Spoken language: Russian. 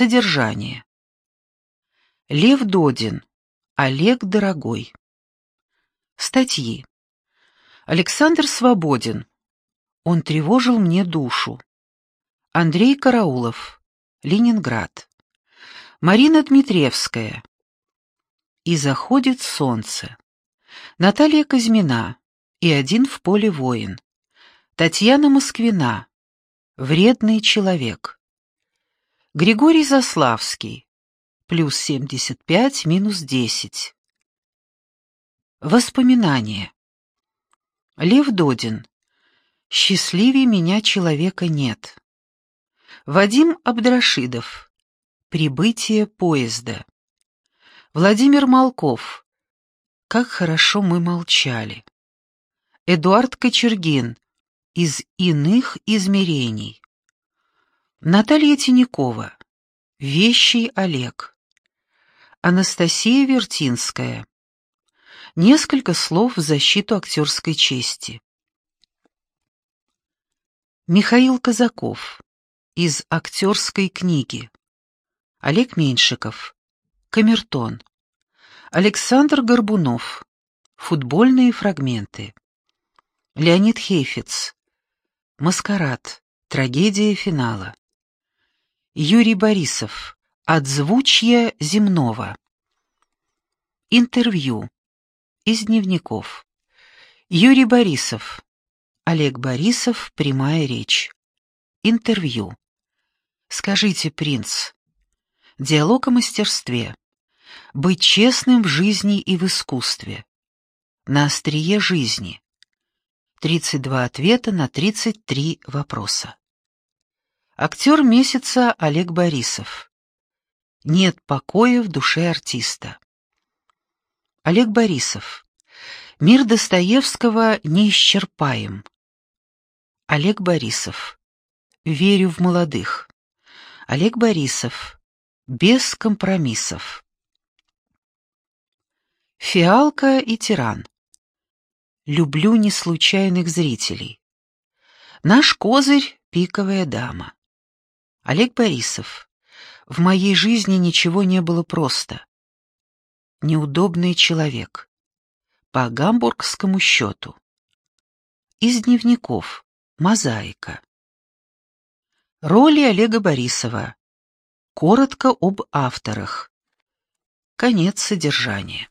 Содержание. Лев Додин. Олег Дорогой. Статьи. Александр Свободин. Он тревожил мне душу. Андрей Караулов. Ленинград. Марина Дмитриевская. И заходит солнце. Наталья Казьмина. И один в поле воин. Татьяна Москвина. Вредный человек. Григорий Заславский. Плюс 75, минус 10. Воспоминания. Лев Додин. Счастливее меня человека нет. Вадим Абдрашидов. Прибытие поезда. Владимир Малков. Как хорошо мы молчали. Эдуард Кочергин. Из иных измерений. Наталья Тинякова. Вещий Олег. Анастасия Вертинская. Несколько слов в защиту актерской чести. Михаил Казаков. Из актерской книги. Олег Меньшиков. Камертон. Александр Горбунов. Футбольные фрагменты. Леонид Хейфиц. Маскарад. Трагедия финала. Юрий Борисов. Отзвучье земного. Интервью. Из дневников. Юрий Борисов. Олег Борисов. Прямая речь. Интервью. Скажите, принц. Диалог о мастерстве. Быть честным в жизни и в искусстве. На острие жизни. 32 ответа на 33 вопроса. Актер месяца Олег Борисов. Нет покоя в душе артиста. Олег Борисов. Мир Достоевского неисчерпаем. Олег Борисов. Верю в молодых. Олег Борисов. Без компромиссов. Фиалка и тиран. Люблю неслучайных зрителей. Наш козырь — пиковая дама. Олег Борисов. В моей жизни ничего не было просто. Неудобный человек. По гамбургскому счету. Из дневников. Мозаика. Роли Олега Борисова. Коротко об авторах. Конец содержания.